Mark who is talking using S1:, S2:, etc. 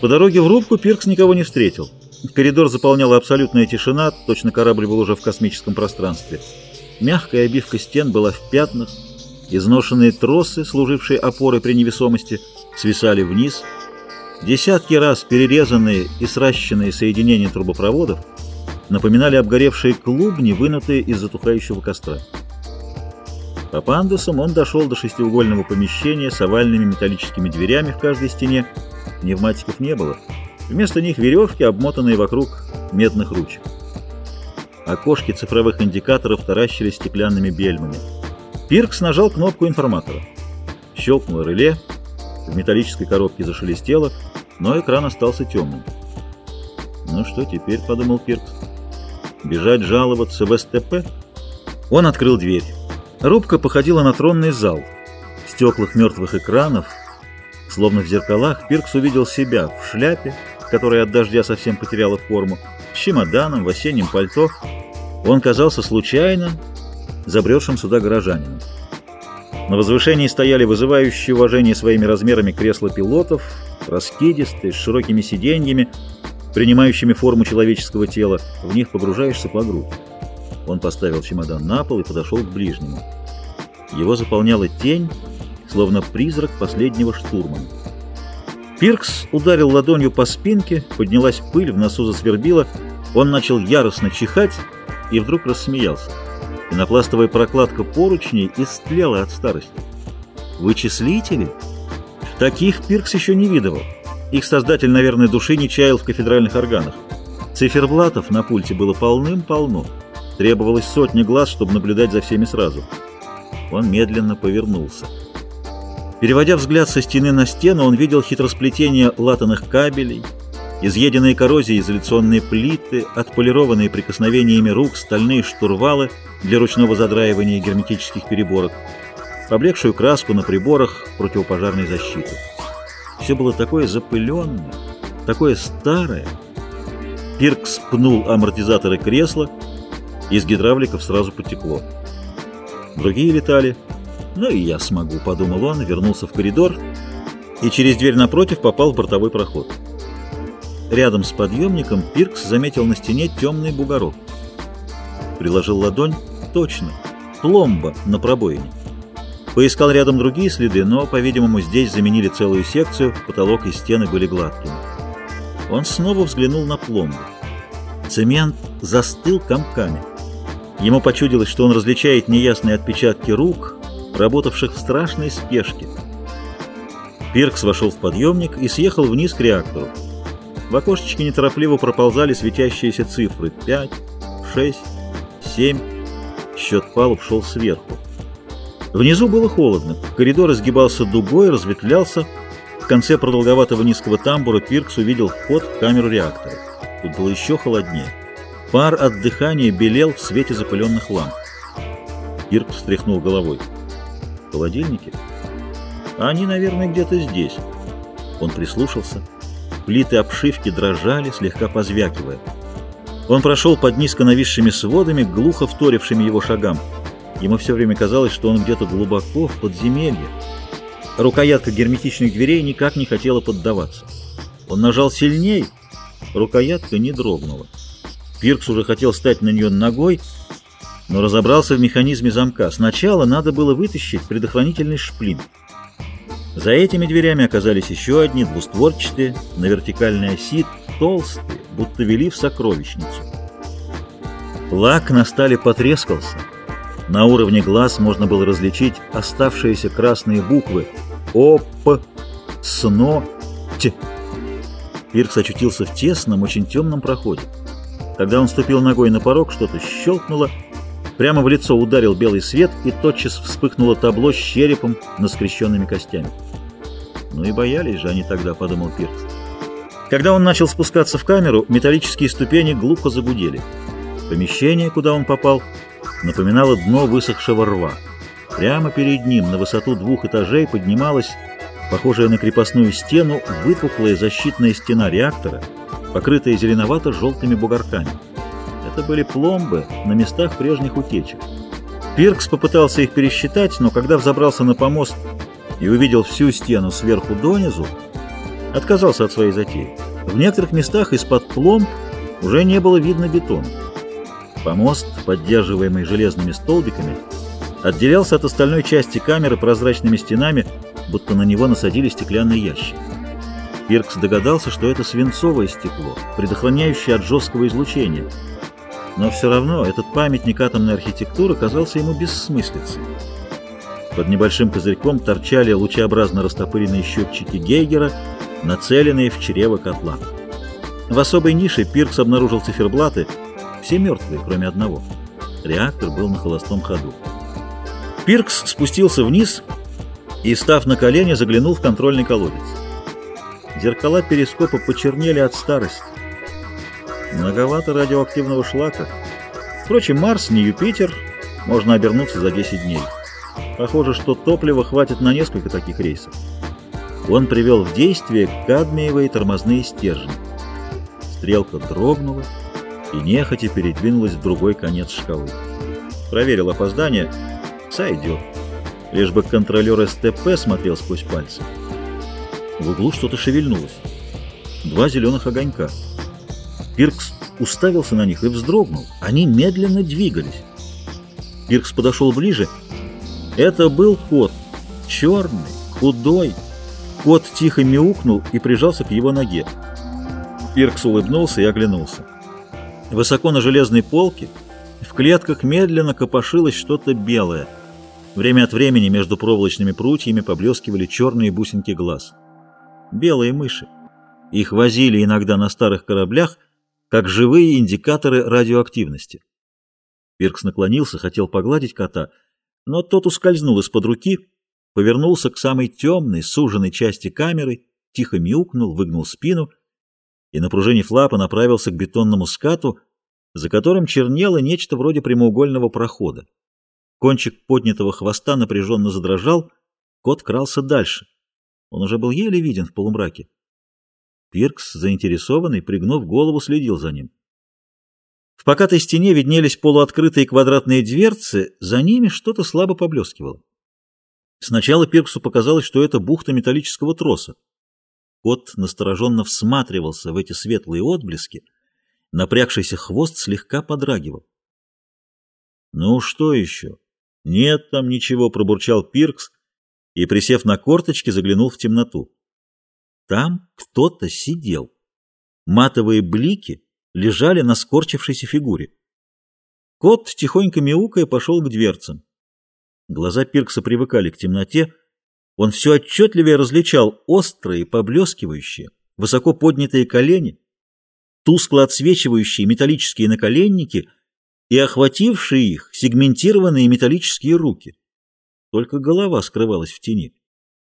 S1: По дороге в рубку Пиркс никого не встретил. Коридор заполняла абсолютная тишина, точно корабль был уже в космическом пространстве. Мягкая обивка стен была в пятнах, изношенные тросы, служившие опорой при невесомости, свисали вниз. Десятки раз перерезанные и сращенные соединения трубопроводов напоминали обгоревшие клубни, вынутые из затухающего костра. По пандусам он дошел до шестиугольного помещения с овальными металлическими дверями в каждой стене. Пневматиков не было. Вместо них веревки, обмотанные вокруг медных ручек. Окошки цифровых индикаторов таращились стеклянными бельмами. Пиркс нажал кнопку информатора. Щелкнуло реле, в металлической коробке зашелестело, но экран остался темным. «Ну что теперь?» — подумал Пиркс. «Бежать жаловаться в СТП?» Он открыл дверь. Рубка походила на тронный зал. В стеклах мертвых экранов, словно в зеркалах, Пиркс увидел себя в шляпе, которая от дождя совсем потеряла форму, с чемоданом, в осеннем пальто. Он казался случайно забредшим сюда горожанином. На возвышении стояли вызывающие уважение своими размерами кресла пилотов, раскидистые, с широкими сиденьями, принимающими форму человеческого тела. В них погружаешься по грудь. Он поставил чемодан на пол и подошел к ближнему. Его заполняла тень, словно призрак последнего штурмана. Пиркс ударил ладонью по спинке, поднялась пыль, в носу засвербила. Он начал яростно чихать и вдруг рассмеялся. Пенопластовая прокладка поручней истлела от старости. Вычислители? Таких Пиркс еще не видывал. Их создатель, наверное, души не чаял в кафедральных органах. Циферблатов на пульте было полным-полно. Требовалось сотни глаз, чтобы наблюдать за всеми сразу. Он медленно повернулся. Переводя взгляд со стены на стену, он видел хитросплетение латаных кабелей, изъеденные коррозией изоляционные плиты, отполированные прикосновениями рук стальные штурвалы для ручного задраивания герметических переборок, поблекшую краску на приборах противопожарной защиты. Все было такое запыленное, такое старое. Пирк спнул амортизаторы кресла, из гидравликов сразу потекло. Другие летали. Ну и я смогу, подумал он, вернулся в коридор и через дверь напротив попал в бортовой проход. Рядом с подъемником Пиркс заметил на стене темный бугорок. Приложил ладонь. Точно. Пломба на пробоине. Поискал рядом другие следы, но, по-видимому, здесь заменили целую секцию, потолок и стены были гладкими. Он снова взглянул на пломбу. Цемент застыл комками. Ему почудилось, что он различает неясные отпечатки рук, работавших в страшной спешке. Пиркс вошел в подъемник и съехал вниз к реактору. В окошечке неторопливо проползали светящиеся цифры 5, 6, 7. Счет палуб шел сверху. Внизу было холодно. Коридор изгибался дугой, разветвлялся. В конце продолговатого низкого тамбура Пиркс увидел вход в камеру реактора. Тут было еще холоднее. Пар от дыхания белел в свете запыленных ламп. Ирк встряхнул головой. Холодильники? Они, наверное, где-то здесь. Он прислушался. Плиты обшивки дрожали, слегка позвякивая. Он прошел под низко нависшими сводами, глухо вторившими его шагам. Ему все время казалось, что он где-то глубоко в подземелье. Рукоятка герметичных дверей никак не хотела поддаваться. Он нажал сильней, рукоятка не дрогнула. Пиркс уже хотел стать на нее ногой, но разобрался в механизме замка. Сначала надо было вытащить предохранительный шплин. За этими дверями оказались еще одни, двустворчатые, на вертикальной оси, толстые, будто вели в сокровищницу. Лак на стале потрескался. На уровне глаз можно было различить оставшиеся красные буквы «О», «П», «СНО», «Т». Пиркс очутился в тесном, очень темном проходе. Когда он ступил ногой на порог, что-то щелкнуло, прямо в лицо ударил белый свет, и тотчас вспыхнуло табло с черепом на скрещенными костями. «Ну и боялись же они тогда», — подумал Пиркс. Когда он начал спускаться в камеру, металлические ступени глухо загудели. Помещение, куда он попал, напоминало дно высохшего рва. Прямо перед ним, на высоту двух этажей, поднималась, похожая на крепостную стену, выпуклая защитная стена реактора — покрытые зеленовато-желтыми бугорками. Это были пломбы на местах прежних утечек. Пиркс попытался их пересчитать, но когда взобрался на помост и увидел всю стену сверху донизу, отказался от своей затеи. В некоторых местах из-под пломб уже не было видно бетона. Помост, поддерживаемый железными столбиками, отделялся от остальной части камеры прозрачными стенами, будто на него насадили стеклянный ящик. Пиркс догадался, что это свинцовое стекло, предохраняющее от жесткого излучения. Но все равно этот памятник атомной архитектуры казался ему бессмыслицей. Под небольшим козырьком торчали лучеобразно растопыренные счетчики Гейгера, нацеленные в чрево котла. В особой нише Пиркс обнаружил циферблаты, все мертвые, кроме одного. Реактор был на холостом ходу. Пиркс спустился вниз и, став на колени, заглянул в контрольный колодец. Зеркала перископа почернели от старости. Многовато радиоактивного шлака. Впрочем, Марс не Юпитер, можно обернуться за 10 дней. Похоже, что топлива хватит на несколько таких рейсов. Он привел в действие кадмиевые тормозные стержни. Стрелка дрогнула и нехотя передвинулась в другой конец шкалы. Проверил опоздание. Сойдет. Лишь бы контролер СТП смотрел сквозь пальцы. В углу что-то шевельнулось. Два зеленых огонька. Пиркс уставился на них и вздрогнул. Они медленно двигались. Пиркс подошел ближе. Это был кот. Черный, худой. Кот тихо мяукнул и прижался к его ноге. Пиркс улыбнулся и оглянулся. Высоко на железной полке в клетках медленно копошилось что-то белое. Время от времени между проволочными прутьями поблескивали черные бусинки глаз белые мыши. Их возили иногда на старых кораблях, как живые индикаторы радиоактивности. Пиркс наклонился, хотел погладить кота, но тот ускользнул из-под руки, повернулся к самой темной, суженной части камеры, тихо мяукнул, выгнул спину и, напружинив лапы, направился к бетонному скату, за которым чернело нечто вроде прямоугольного прохода. Кончик поднятого хвоста напряженно задрожал, кот крался дальше. Он уже был еле виден в полумраке. Пиркс, заинтересованный, пригнув голову, следил за ним. В покатой стене виднелись полуоткрытые квадратные дверцы, за ними что-то слабо поблескивало. Сначала Пирксу показалось, что это бухта металлического троса. Кот настороженно всматривался в эти светлые отблески, напрягшийся хвост слегка подрагивал. «Ну что еще?» «Нет там ничего», — пробурчал Пиркс, и, присев на корточки, заглянул в темноту. Там кто-то сидел. Матовые блики лежали на скорчившейся фигуре. Кот, тихонько мяукая, пошел к дверцам. Глаза Пиркса привыкали к темноте. Он все отчетливее различал острые, поблескивающие, высоко поднятые колени, тускло отсвечивающие металлические наколенники и охватившие их сегментированные металлические руки. Только голова скрывалась в тени.